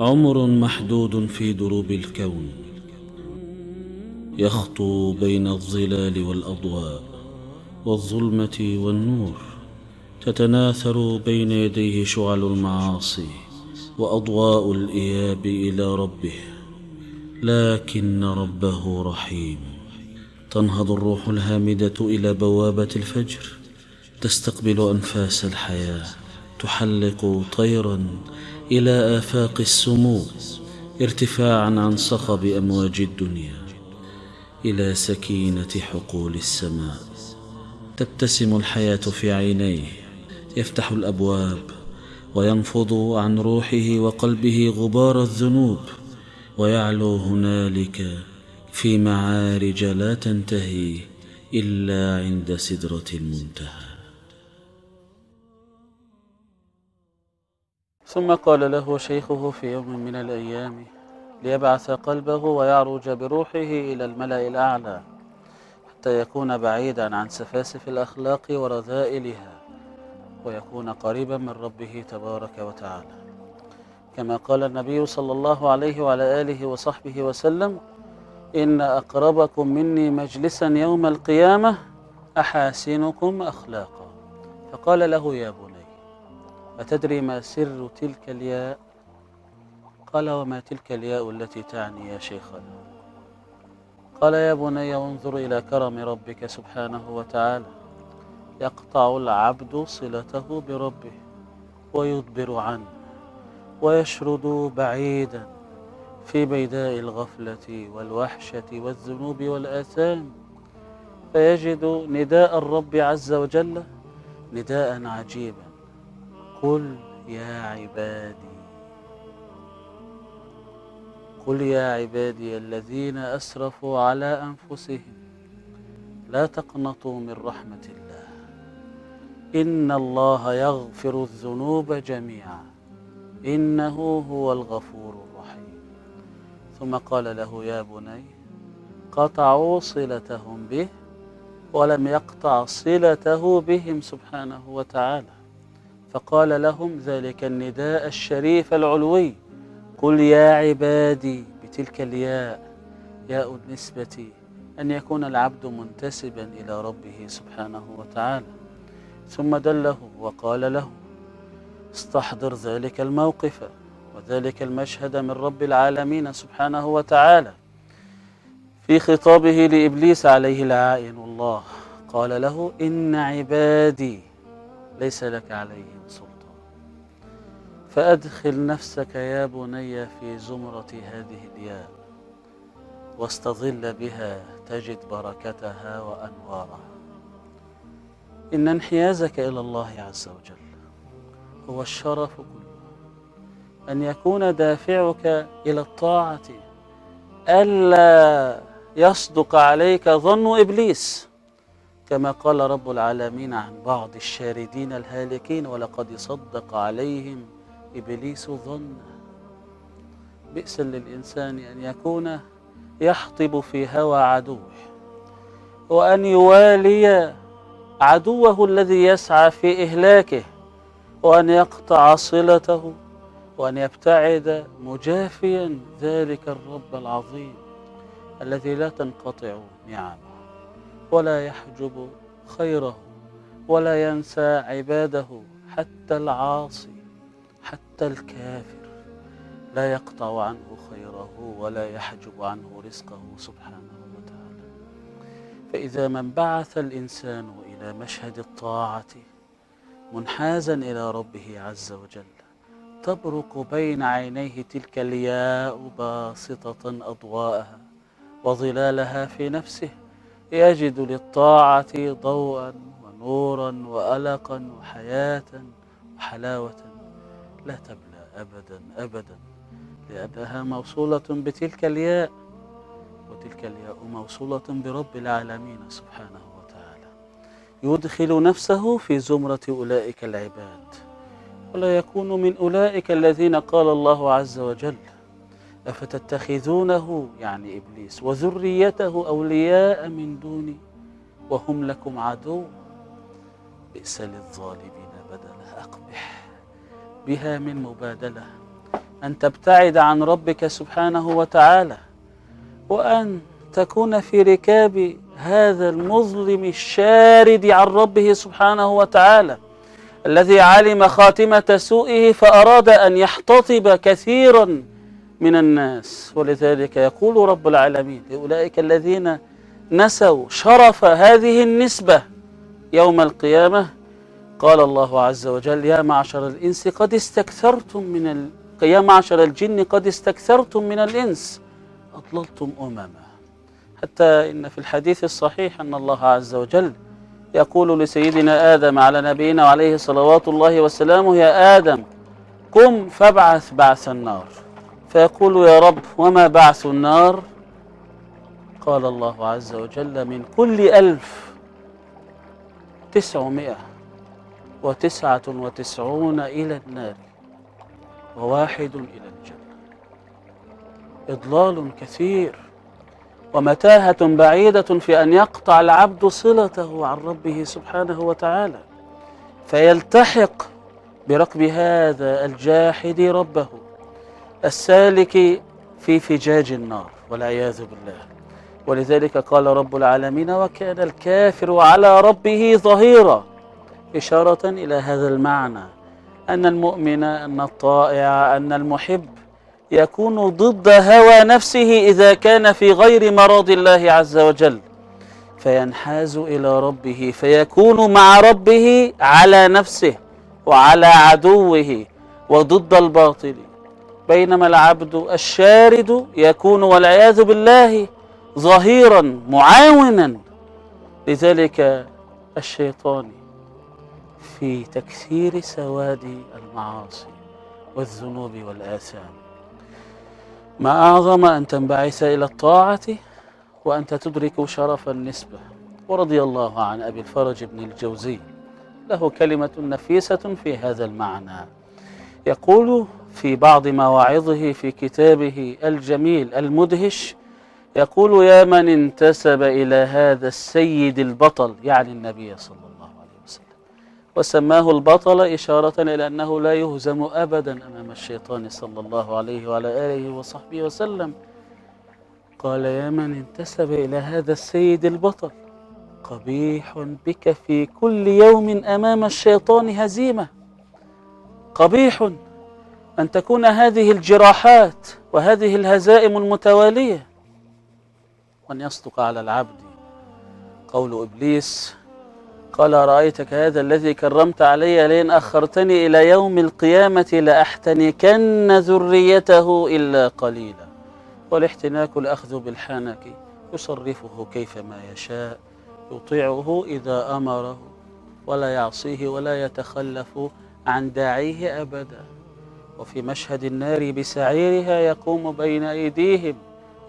عمر محدود في دروب الكون يخطو بين الظلال والأضواء والظلمة والنور تتناثر بين يديه شعل المعاصي وأضواء الإياب إلى ربه لكن ربه رحيم. تنهض الروح الهامدة إلى بوابة الفجر تستقبل أنفاس الحياة تحلق طيرا إلى آفاق السمو ارتفاعا عن صخب أمواج الدنيا إلى سكينة حقول السماء. تبتسم الحياة في عينيه يفتح الأبواب وينفض عن روحه وقلبه غبار الذنوب ويعلو هنالك في معارج لا تنتهي إلا عند سدرة المنتهى. ثم قال له شيخه في يوم من الأيام ليبعث قلبه ويعرج بروحه إلى الملأ الأعلى حتى يكون بعيدا عن سفاسف الأخلاق ورذائلها ويكون قريبا من ربه تبارك وتعالى. كما قال النبي صلى الله عليه وعلى آله وصحبه وسلم إن أقربكم مني مجلسا يوم القيامة أحاسنكم أخلاقا. فقال له يا بني أتدري ما سر تلك الياء؟ قال وما تلك الياء التي تعني يا شيخنا قال يا بني انظر إلى كرم ربك سبحانه وتعالى. يقطع العبد صلته بربه ويدبر عنه ويشرد بعيدا في بيداء الغفلة والوحشة والذنوب والآثام. فيجد نداء الرب عز وجل نداء عجيبا. قل يا عبادي قل يا عبادي الذين اسرفوا على انفسهم لا تقنطوا من رحمه الله ان الله يغفر الذنوب جميعا انه هو الغفور الرحيم. ثم قال له يا بني قطعوا صلتهم به ولم يقطع صلته بهم سبحانه وتعالى. فقال لهم ذلك النداء الشريف العلوي. قل يا عبادي بتلك الياء ياء النسبة أن يكون العبد منتسبا إلى ربه سبحانه وتعالى. ثم دله وقال له استحضر ذلك الموقف وذلك المشهد من رب العالمين سبحانه وتعالى. في خطابه لإبليس عليه العائن الله قال له إن عبادي ليس لك سلطان فأدخل نفسك يا بني في زمرة هذه الياء واستظل بها تجد بركتها وأنوارها. إن انحيازك إلى الله عز وجل هو الشرف كله. أن يكون دافعك إلى الطاعة ألا يصدق عليك ظن إبليس كما قال رب العالمين عن بعض الشاردين الهالكين ولقد صدق عليهم إبليس ظنه بئس للإنسان أن يكون يحطب في هوى عدوه وأن يوالي عدوه الذي يسعى في إهلاكه وأن يقطع صلته وأن يبتعد مجافيا ذلك الرب العظيم الذي لا تنقطع نعمه ولا يحجب خيره ولا ينسى عباده حتى العاصي. حتى الكافر لا يقطع عنه خيره ولا يحجب عنه رزقه سبحانه وتعالى. فإذا من بعث الإنسان إلى مشهد الطاعة منحازا إلى ربه عز وجل تبرق بين عينيه تلك الياء باسطة أضواءها وظلالها في نفسه يجد للطاعة ضوءا ونورا وألقا وحياة وحلاوة. لا تبلى أبدا أبدا. لأنها موصولة بتلك الياء وتلك الياء موصولة برب العالمين سبحانه وتعالى. يدخل نفسه في زمرة أولئك العباد. ولا يكون من أولئك الذين قال الله عز وجل أفتتخذونه يعني إبليس وذريته أولياء من دوني وهم لكم عدو. بئس للظالمين. بها من مبادلة. أن تبتعد عن ربك سبحانه وتعالى وأن تكون في ركاب هذا المظلم الشارد عن ربه سبحانه وتعالى الذي علم خاتمة سوءه فأراد أن يحتطب كثيرا من الناس. ولذلك يقول رب العالمين لأولئك الذين نسوا شرف هذه النسبة يوم القيامة قال الله عز وجل يا معشر الإنس قد استكثرتم من ال... يا معشر الجن قد استكثرتم من الإنس. أضللتم أمما. حتى إن في الحديث الصحيح أن الله عز وجل يقول لسيدنا آدم على نبينا وعليه صلوات الله وسلامه يا آدم قم فابعث بعث النار. فيقول يا رب وما بعث النار؟ قال الله عز وجل من كل ألف تسعمائة وتسعة وتسعون إلى النار وواحد إلى الجنة. إضلال كثير ومتاهة بعيدة في أن يقطع العبد صلته عن ربه سبحانه وتعالى فيلتحق بركب هذا الجاحد ربه السالك في فجاج النار والعياذ بالله. ولذلك قال رب العالمين وكان الكافر على ربه ظهيرا إشارة إلى هذا المعنى أن المؤمن أن الطائع أن المحب يكون ضد هوى نفسه إذا كان في غير مرض الله عز وجل. فينحاز إلى ربه فيكون مع ربه على نفسه وعلى عدوه وضد الباطل. بينما العبد الشارد يكون والعياذ بالله ظهيرا معاونا. لذلك الشيطان في تكثير سواد المعاصي والذنوب والآثام. ما أعظم أن تنبعث إلى الطاعة وأنت تدرك شرف النسبة ورضي الله عن أبي الفرج بن الجوزي. له كلمة نفيسة في هذا المعنى. يقول في بعض مواعظه في كتابه الجميل المدهش يقول يا من انتسب إلى هذا السيد البطل يعني النبي صلى الله عليه وسلم. وسماه البطل إشارة إلى أنه لا يهزم أبدا أمام الشيطان صلى الله عليه وعلى آله وصحبه وسلم. قال يا من انتسب إلى هذا السيد البطل قبيح بك في كل يوم أمام الشيطان هزيمة. قبيح أن تكون هذه الجراحات وهذه الهزائم المتوالية. وأن يصدق على العبد. قول إبليس قال رأيتك هذا الذي كرمت علي لئن أخرتني إلى يوم القيامة لأحتنكن ذريته إلا قليلا. والاحتناك الأخذ بالحنك يصرفه كيفما يشاء يطيعه إذا أمره ولا يعصيه ولا يتخلف عن داعيه أبدا. وفي مشهد النار بسعيرها يقوم بين أيديهم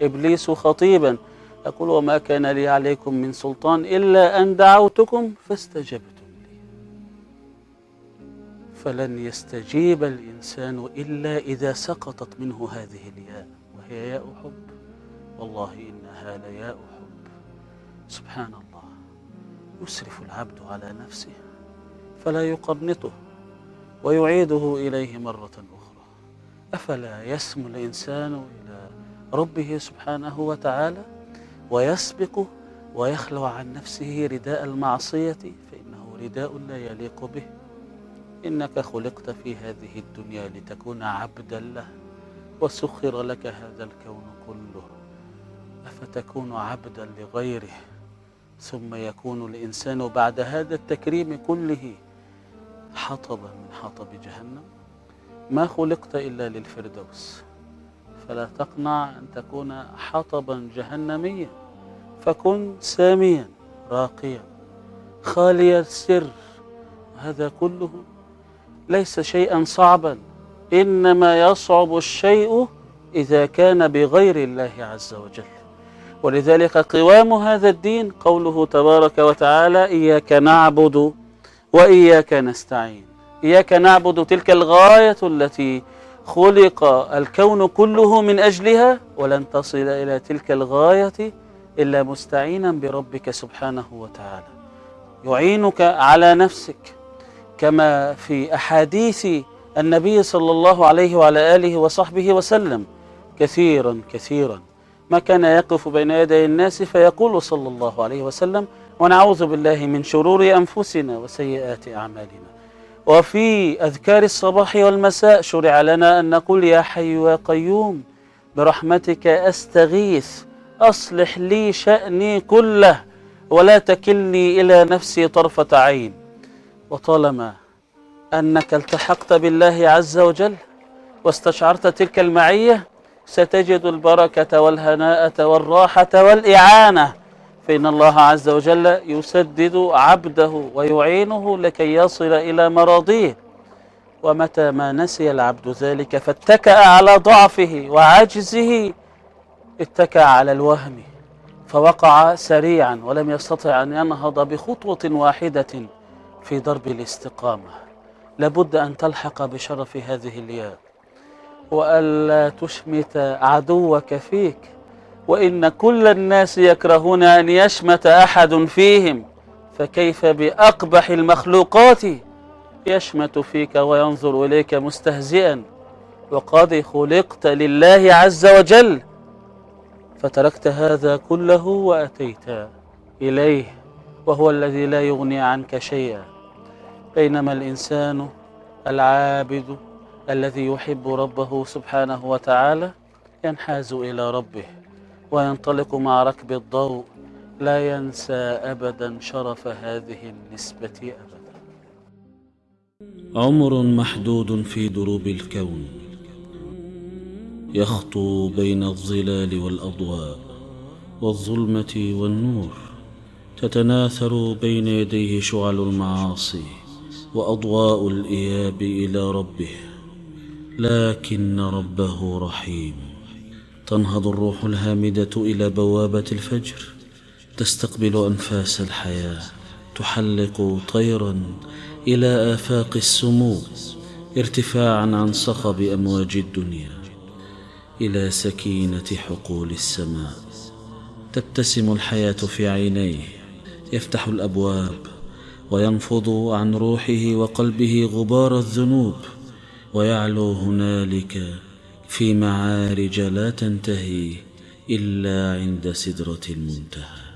إبليس خطيبا يقول وما كان لي عليكم من سلطان إلا أن دعوتكم فاستجبتم لي. فلن يستجيب الإنسان إلا إذا سقطت منه هذه الياء وهي ياء حب. والله إنها لياء حب. سبحان الله. يسرف العبد على نفسه فلا يقنطه ويعيده إليه مرة أخرى. أفلا يسمو الإنسان إلى ربه سبحانه وتعالى؟ ويسبق ويخلع عن نفسه رداء المعصية فإنه رداء لا يليق به. إنك خلقت في هذه الدنيا لتكون عبدا له وسخر لك هذا الكون كله. أفتكون عبدا لغيره؟ ثم يكون الإنسان بعد هذا التكريم كله حطبا من حطب جهنم. ما خلقت إلا للفردوس. فلا تقنع أن تكون حطبا جهنميا فكن ساميا راقيا. خالي السر هذا كله ليس شيئا صعبا إنما يصعب الشيء إذا كان بغير الله عز وجل. ولذلك قوام هذا الدين قوله تبارك وتعالى إياك نعبد وإياك نستعين. إياك نعبد تلك الغاية التي خلق الكون كله من أجلها ولن تصل إلى تلك الغاية إلا مستعينا بربك سبحانه وتعالى. يعينك على نفسك كما في أحاديث النبي صلى الله عليه وعلى آله وصحبه وسلم. كثيرا كثيرا. ما كان يقف بين يدي الناس فيقول صلى الله عليه وسلم ونعوذ بالله من شرور أنفسنا وسيئات أعمالنا. وفي أذكار الصباح والمساء شرع لنا أن نقول يا حي يا قيوم برحمتك أستغيث أصلح لي شأني كله ولا تكلني إلى نفسي طرفة عين. وطالما أنك التحقت بالله عز وجل واستشعرت تلك المعية ستجد البركة والهناءة والراحة والإعانة. فإن الله عز وجل يسدد عبده ويعينه لكي يصل إلى مراضيه. ومتى ما نسي العبد ذلك فاتكأ على ضعفه وعجزه اتكأ على الوهم فوقع سريعا ولم يستطع أن ينهض بخطوة واحدة في درب الاستقامة. لابد أن تلحق بشرف هذه اليوم وألا تشمت عدوك فيك. وإن كل الناس يكرهون أن يشمت أحد فيهم فكيف بأقبح المخلوقات؟ يشمت فيك وينظر إليك مستهزئا وقد خلقت لله عز وجل فتركت هذا كله وأتيت إليه وهو الذي لا يغني عنك شيئا. بينما الإنسان العابد الذي يحب ربه سبحانه وتعالى ينحاز إلى ربه. وينطلق مع ركب الضوء لا ينسى أبدا شرف هذه النسبة أبدا. عمر محدود في دروب الكون. يخطو بين الظلال والأضواء والظلمة والنور. تتناثر بين يديه شعل المعاصي وأضواء الإياب إلى ربه. لكن ربه رحيم. تنهض الروح الهامدة إلى بوابة الفجر. تستقبل أنفاس الحياة تحلق طيرا إلى آفاق السمو ارتفاعا عن صخب أمواج الدنيا. إلى سكينة حقول السماء تبتسم الحياة في عينيه. يفتح الأبواب وينفض عن روحه وقلبه غبار الذنوب. ويعلو هنالك في معارج لا تنتهي إلا عند سدرة المنتهى.